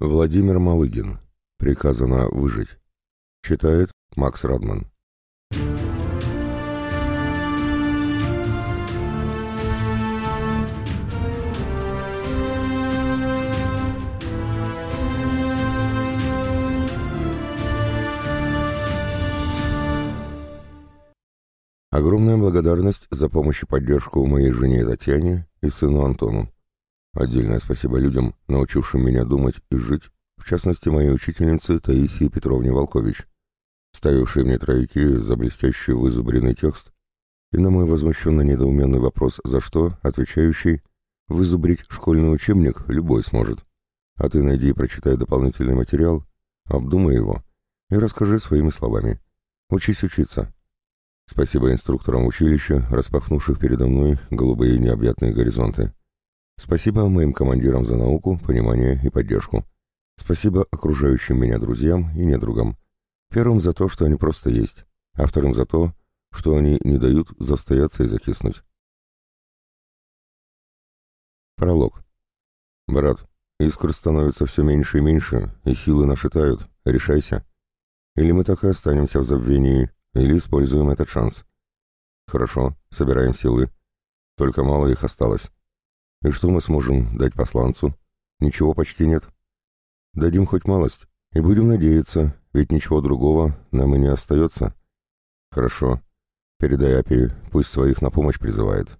Владимир Малыгин. Приказано выжить. Читает Макс Радман. Огромная благодарность за помощь и поддержку моей жене Татьяне и сыну Антону. Отдельное спасибо людям, научившим меня думать и жить, в частности, моей учительнице Таисии Петровне Волкович, ставившей мне тройки за блестящий вызубренный текст, и на мой возмущенно недоуменный вопрос «за что?» отвечающий «вызубрить школьный учебник любой сможет, а ты найди и прочитай дополнительный материал, обдумай его и расскажи своими словами. Учись учиться». Спасибо инструкторам училища, распахнувших передо мной голубые необъятные горизонты. Спасибо моим командирам за науку, понимание и поддержку. Спасибо окружающим меня друзьям и недругам. Первым за то, что они просто есть, а вторым за то, что они не дают застояться и закиснуть. Пролог. Брат, искр становится все меньше и меньше, и силы наши тают. Решайся. Или мы так и останемся в забвении, или используем этот шанс. Хорошо, собираем силы. Только мало их осталось. И что мы сможем дать посланцу? Ничего почти нет. Дадим хоть малость, и будем надеяться, ведь ничего другого нам и не остается. Хорошо. Передай Апи, пусть своих на помощь призывает.